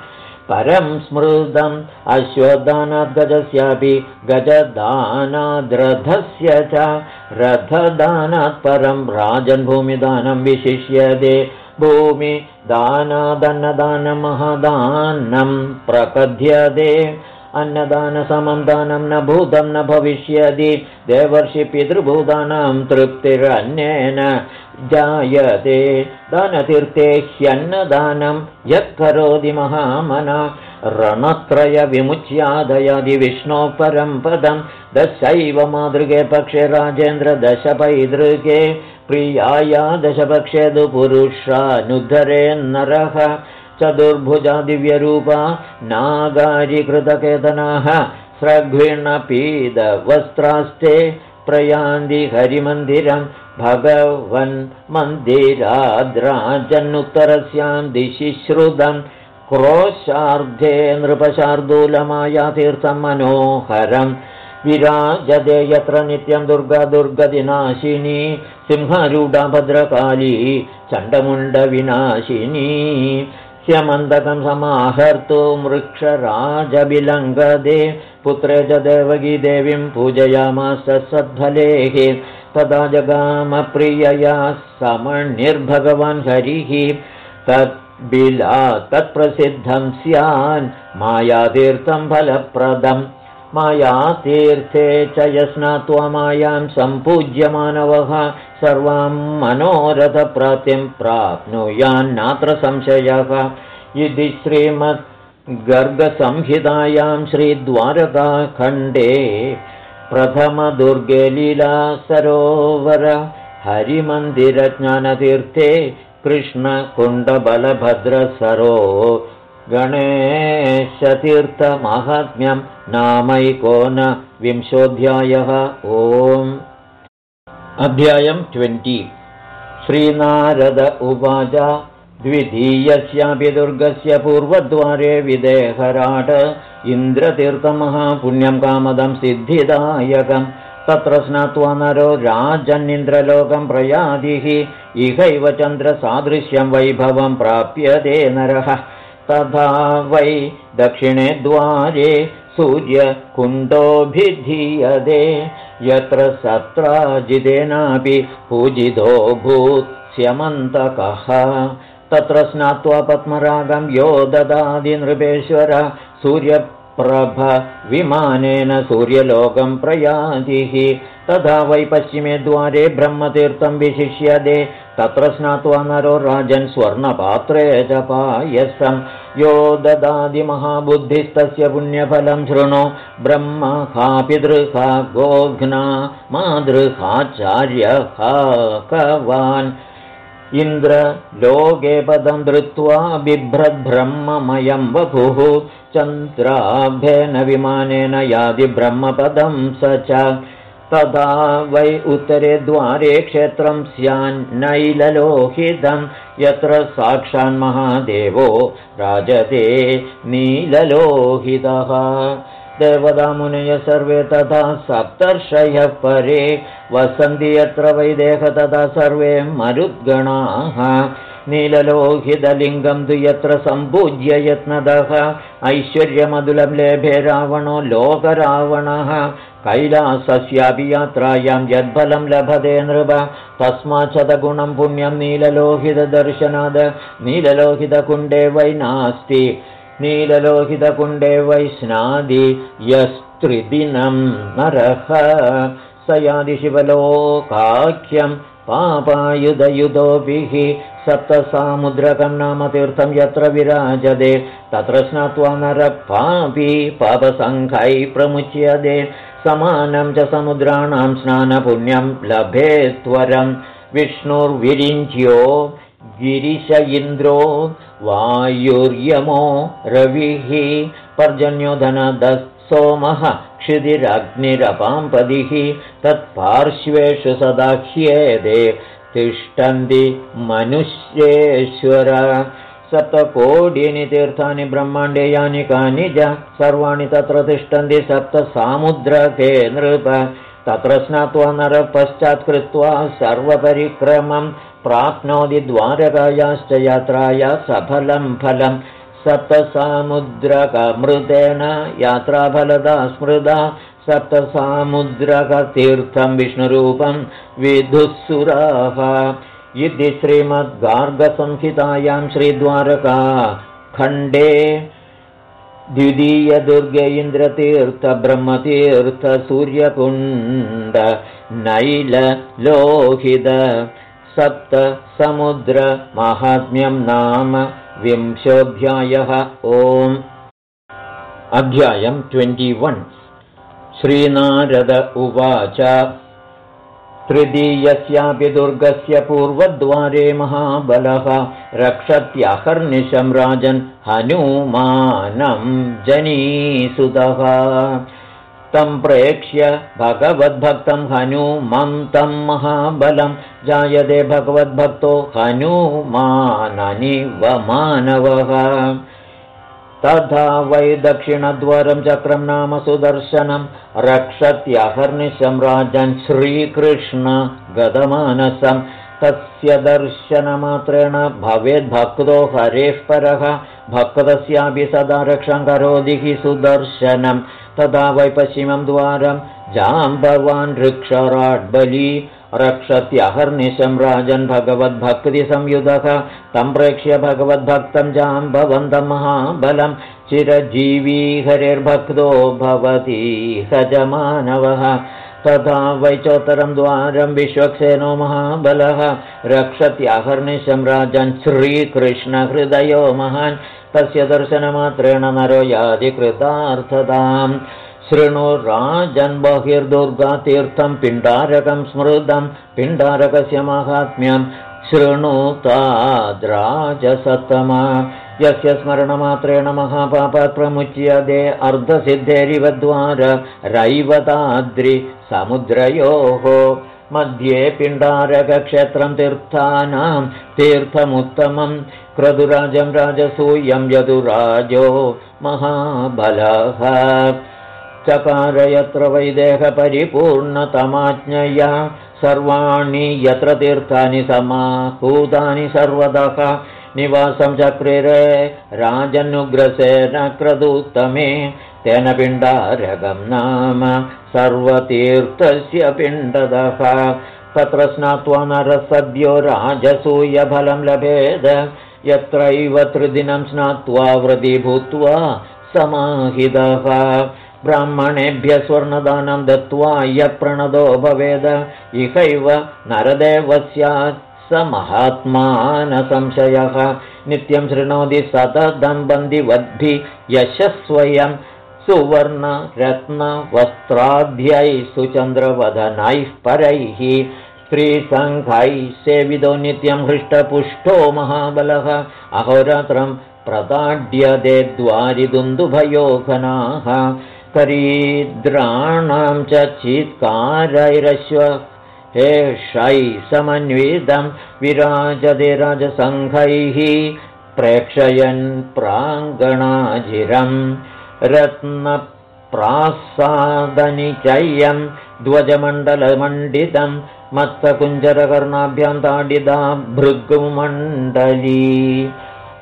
परं स्मृतम् अश्वदानाद्गजस्यापि गजदानाद्रथस्य च। रथदानात् परं राजन्भूमिदानं विशिष्यते। भूमिदानादन्नदानमहदानं प्रकथ्यते अन्नदानसमं दानं न भूतं न भविष्यति देवर्षि पितृभूतानां तृप्तिरन्येन जायते। दानतीर्थे ह्यन्नदानं यत्करोति महामना रणत्रयविमुच्यादयदि विष्णो परं पदं दशैव मातृके पक्षे राजेन्द्र दशपैतृके प्रियाया दशपक्षे तु पुरुषानुद्धरे नरः चतुर्भुजादिव्यरूपा नागारिकृतकेतनाः स्रग्विणपीदवस्त्रास्ते प्रयान्ति हरिमन्दिरं भगवन्मन्दिराद्राजन्नुत्तरस्यां दिशि श्रुतं क्रोशार्धे नृपशार्दूलमायातीर्थं मनोहरं विराजते यत्र नित्यं दुर्गा दुर्गदिनाशिनी सिंहरूढा भद्रकाली चण्डमुण्डविनाशिनी ह्यमन्तकं समाहर्तु मृक्षराजविलङ्गदे पुत्रे च देवगीदेवीं पूजयामास सद्फलेः। तदा जगामप्रियया समणिर्भगवान् हरिः। तद्बिला तत्प्रसिद्धं स्यान् मायातीर्थं फलप्रदम् मायातीर्थे च यस्नात्वा मायां सम्पूज्यमानवः सर्वां मनोरथप्राप्तिं प्राप्नुयान्नात्र संशयः। इति श्रीमद्गर्गसंहितायां श्रीद्वारकाखण्डे प्रथमदुर्गे लीला सरोवर हरिमन्दिरज्ञानतीर्थे कृष्णकुण्डबलभद्रसरो गणेशतीर्थमाहात्म्यं नामैकोनविंशोऽध्यायः ओम्। अध्यायम् ट्वेण्टि। श्रीनारद उवाच द्वितीयस्यापि दुर्गस्य पूर्वद्वारे विदेहराट इन्द्रतीर्थमहापुण्यं कामदं सिद्धिदायकं। तत्र स्नात्वा नरो राजन्निन्द्रलोकं प्रयादिः इहैव चन्द्रसादृश्यं वैभवं प्राप्यते नरः तथा वै दक्षिणे द्वारे सूर्यकुण्डोऽभिधीयते यत्र सत्राजितेनापि पूजितो भूत्स्यमन्तकः तत्र स्नात्वा पद्मरागं यो ददादिनृपेश्वर सूर्यप्रभ विमानेन सूर्यलोकं प्रयातिः। तथा वै पश्चिमे द्वारे ब्रह्मतीर्थं विशिष्यते तत्र स्नात्वा नरो राजन् स्वर्णपात्रे च पायसं यो ददादिमहाबुद्धिस्तस्य पुण्यफलं शृणु। ब्रह्म पितृहा गोघ्ना मातृहाचार्य कवान्। इन्द्रलोके पदं धृत्वा बिभ्रद्ब्रह्ममयं वपुः। चन्द्राभ्येन विमानेन यादि ब्रह्मपदं स च तदा वै उत्तरे द्वारे क्षेत्रं स्यान्नैललोहितं यत्र साक्षान्महादेवो राजते नीललोहितः देवतामुनय सर्वे तथा सप्तर्षयः परे वसन्ति यत्र वैदेह तथा सर्वे मरुद्गणाः। नीललोहितलिङ्गं तु यत्र सम्पूज्य यत्नदः। ऐश्वर्यमधुलं लेभे रावणो लोकरावणः। कैलासस्यापि यात्रायां यद्फलं लभते नृप। तस्माच्छतगुणं पुण्यं नीललोहितदर्शनाद। नीललोहितकुण्डे वै नास्ति नीललोहितकुण्डे वै स्नादि यस्त्रिदिनं नरः। स यादिशिवलोकाख्यं पापायुधयुधोभिः सप्तसामुद्रकं नाम तीर्थं यत्र विराजते तत्र स्नात्वा नरपापी पापसङ्घै प्रमुच्यते। समानं च समुद्राणां स्नानपुण्यं लभेत्वरं। विष्णुर्विरिञ्ज्यो गिरिश इन्द्रो वायुर्यमो रविः पर्जन्योधनदः सोमः क्षिदिरग्निरपाम्पदिः तत्पार्श्वेषु सदा ह्येदे तिष्ठन्ति मनुष्येश्वर। सप्तकोडीनि तीर्थानि ब्रह्माण्डे यानि कानि च सर्वाणि तत्र तिष्ठन्ति सप्तसामुद्रके नृप तत्र स्नात्वा नरपश्चात् कृत्वा सर्वपरिक्रमं प्राप्नोति द्वारकायाश्च यात्राया सफलं फलम् सप्तसामुद्रकमृतेन यात्राफलदा स्मृदा। सप्तसामुद्रकतीर्थं विष्णुरूपं विधुःसुराः इति श्रीमद्गार्गसंहितायां श्रीद्वारका खण्डे द्वितीयदुर्गे इन्द्रतीर्थब्रह्मतीर्थसूर्यकुण्ड नैललोहित सप्तसमुद्रमाहात्म्यं नाम विंशोऽध्यायः ओम्। अध्यायम् ट्वेण्टिवन् श्रीनारद उवाच तृतीयस्यापि दुर्गस्य पूर्वद्वारे महाबलः। रक्षत्यहर्निशं राजन् हनुमानं जनीसुतः। तं प्रेक्ष्य भगवद्भक्तं हनुमं तं महाबलं। जायते भगवद्भक्तो हनुमाननिव मानवः तथा वै दक्षिणद्वारं चक्रं नाम सुदर्शनं। रक्षत्यहर्निशं राजन् श्रीकृष्ण गतमानसं। तस्य दर्शनमात्रेण भवेद्भक्तो हरेः परः। भक्तस्यापि सदा रक्षं करोति हि सुदर्शनं। तदा वै पश्चिमं द्वारं जाम्बवान् ऋक्षराड्बली रक्षत्यहर्निशं राजन् भगवद्भक्तिसंयुधः तं प्रेक्ष्य भगवद्भक्तं जाम्बवन्तं महाबलं चिरजीवी हरिर्भक्तो भवति सजमानवः। तथा वैचोत्तरं द्वारं विश्वक्सेनो महाबलः रक्षत्याहर्निशं राजन् श्रीकृष्णहृदयो महान् तस्य दर्शनमात्रेण नरो यादिकृतार्थताम् शृणु राजन् बहिर्दुर्गातीर्थं पिण्डारकं स्मृतं पिण्डारकस्य माहात्म्यं शृणुताद्राजसत्तमा यस्य स्मरणमात्रेण महापापात् प्रमुच्यते अर्धसिद्धेरिवद्वार रैवताद्रि समुद्रयोः। मध्ये पिण्डारकक्षेत्रं तीर्थानां तीर्थमुत्तमं क्रतुराजं राजसूयं यदुराजो महाबलः चकार यत्र वैदेहपरिपूर्णतमाज्ञया सर्वाणि यत्र तीर्थानि समाहूतानि सर्वतः निवासं चक्रिरे राजनुग्रसेन क्रदुत्तमे तेन पिण्डारगं नाम सर्वतीर्थस्य पिण्डदः। तत्र स्नात्वा नरसद्यो राजसूयफलं लभेद। यत्रैव त्रिदिनं स्नात्वा व्रति भूत्वा समाहितः ब्राह्मणेभ्य स्वर्णदानं दत्त्वा य प्रणदो भवेद इहैव नरदेव स्यात् स महात्मानसंशयः नित्यं शृणोति सततं बन्दिवद्भिः यशस्वयं सुवर्णरत्नवस्त्राध्यैः सुचन्द्रवदनैः परैः। स्त्रीसङ्घैः सेवितो नित्यं हृष्टपुष्टो महाबलः। अहोरात्रं प्रताड्यते द्वारिदुन्दुभयोघनाः करीद्राणां च चीत्कारैरश्व हेषै समन्वितं विराजते राजसङ्घैः प्रेक्षयन् प्राङ्गणाजिरं रत्नप्रासादनिचय्यं ध्वजमण्डलमण्डितं मत्सकुञ्जरकर्णाभ्यां ताडिता भृगुमण्डली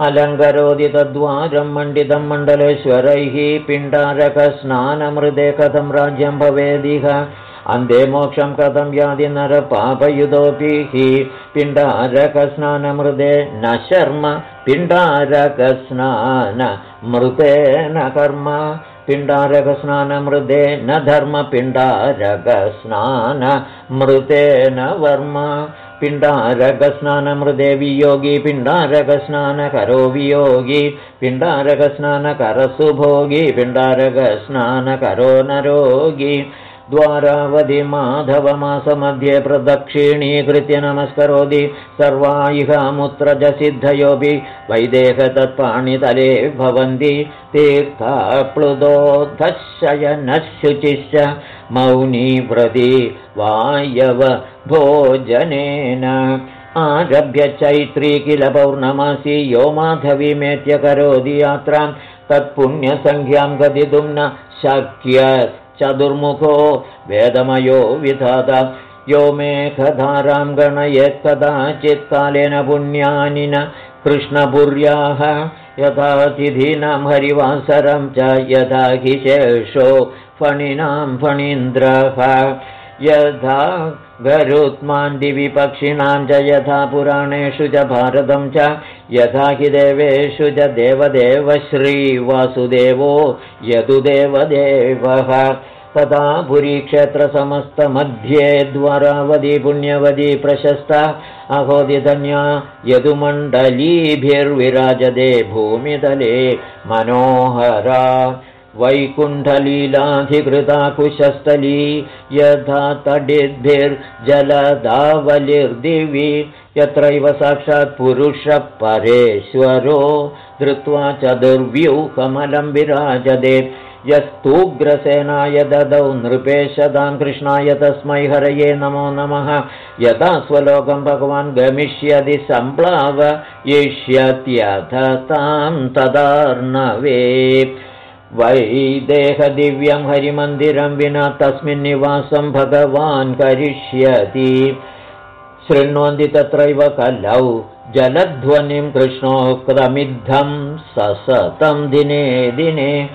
अलङ्करोति तद्वारं मण्डितं मण्डलेश्वरैः पिण्डारकस्नानमृदे कथं राज्यं भवेदिह। अन्ते मोक्षं कथं यादि नरपापयुतोऽपि हि। पिण्डारकस्नानमृदे न शर्म पिण्डारकस्नानमृतेन कर्म। पिण्डारकस्नानमृदे न धर्म पिण्डारकस्नानमृतेन वर्म पिण्डारकस्नानमृदे वियोगी पिण्डारकस्नानकरो वियोगी पिण्डारकस्नानकरसुभोगी पिण्डारकस्नानकरो नरोगी द्वारावधि माधवमासमध्ये प्रदक्षिणीकृत्य नमस्करोति सर्वा इह मुत्रजसिद्धयोऽपि वैदेहतत्पाणितले भवन्ति तीर्थाप्लुदोद्धशयनः शुचिश्च मौनी वायव भोजनेन आरभ्य चैत्री किल पौर्णमासी यो माधवीमेत्य करोति यात्रां। तत्पुण्यसङ्ख्यां गदितुं न शक्य। चतुर्मुखो वेदमयो विधाता। यो मेघधारां गणयेत् कदाचित् कालेन पुण्यानि न कृष्णपुर्याः। यथा तिथीनां हरिवासरं च यथा हि शेषो फणिनां फणीन्द्रः। यथा गरुत्माण्डिविपक्षिणां च यथा पुराणेषु च भारतं च यथा हि देवेषु च देवदेव श्रीवासुदेवो यदुदेवदेवः। तथा पुरीक्षेत्रसमस्तमध्ये द्वारावधि पुण्यवधी प्रशस्ता अहोदिधन्या यदुमण्डलीभिर्विराजते भूमितले मनोहरा वैकुण्ठलीलाधिकृता कुशस्थली यथा तडिद्भिर्जलदावलिर्दिवि यत्रैव साक्षात् पुरुषः परेश्वरो धृत्वा चतुर्व्यूहमलं विराजदे यस्तूग्रसेनाय ददौ नृपेशदां कृष्णाय तस्मै हरये नमो नमः। यथा स्वलोकं भगवान् गमिष्यति येष्यत्यथ तां तदार्णवे वैदेहदिव्यं हरिमन्दिरं विना तस्मिन् निवासं भगवान् करिष्यति। शृण्वन्ति तत्रैव कलौ जलध्वनिं कृष्णोक्तमिद्धं ससतं दिने दिने।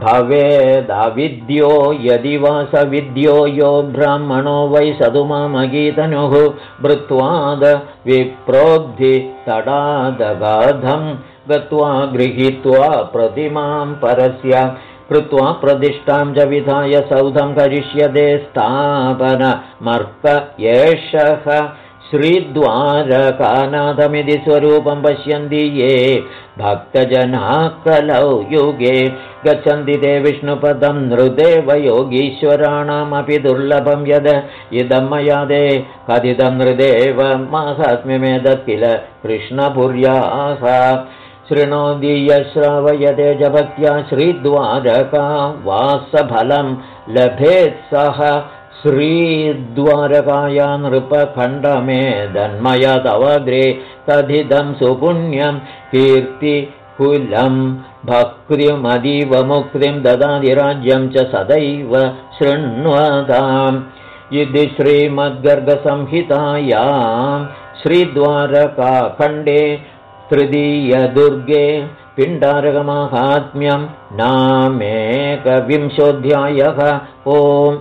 भवेदविद्यो यदि वा सविद्यो यो ब्राह्मणो वै सदुमामगीतनुः भृत्वाद विप्रोद्धि तडादगाधम् गत्वा गृहीत्वा प्रतिमां परस्य कृत्वा प्रतिष्ठां च विधाय सौधं करिष्यते स्थापनमर्क एषः। श्रीद्वारकानाथमिति स्वरूपं पश्यन्ति ये भक्तजनाः कलौ युगे। गच्छन्ति ते विष्णुपदं नृदेव योगीश्वराणामपि दुर्लभं यद्। इदं मया दे कथितं नृदेव माहात्म्यमेतत् किल कृष्णपुर्याः शृणोति यश्रावयते जभक्त्या श्रीद्वारका वासफलं लभेत् सः श्रीद्वारकाया तवग्रे कथितं सुपुण्यं कीर्तिकुलं भक्तिमदीव मुक्तिं ददातिराज्यं च सदैव शृण्वताम्। इति श्रीमद्गर्गसंहितायां श्रीद्वारकाखण्डे तृतीयदुर्गे पिण्डारकमाहात्म्यं नामेकविंशोऽध्यायः। ओम्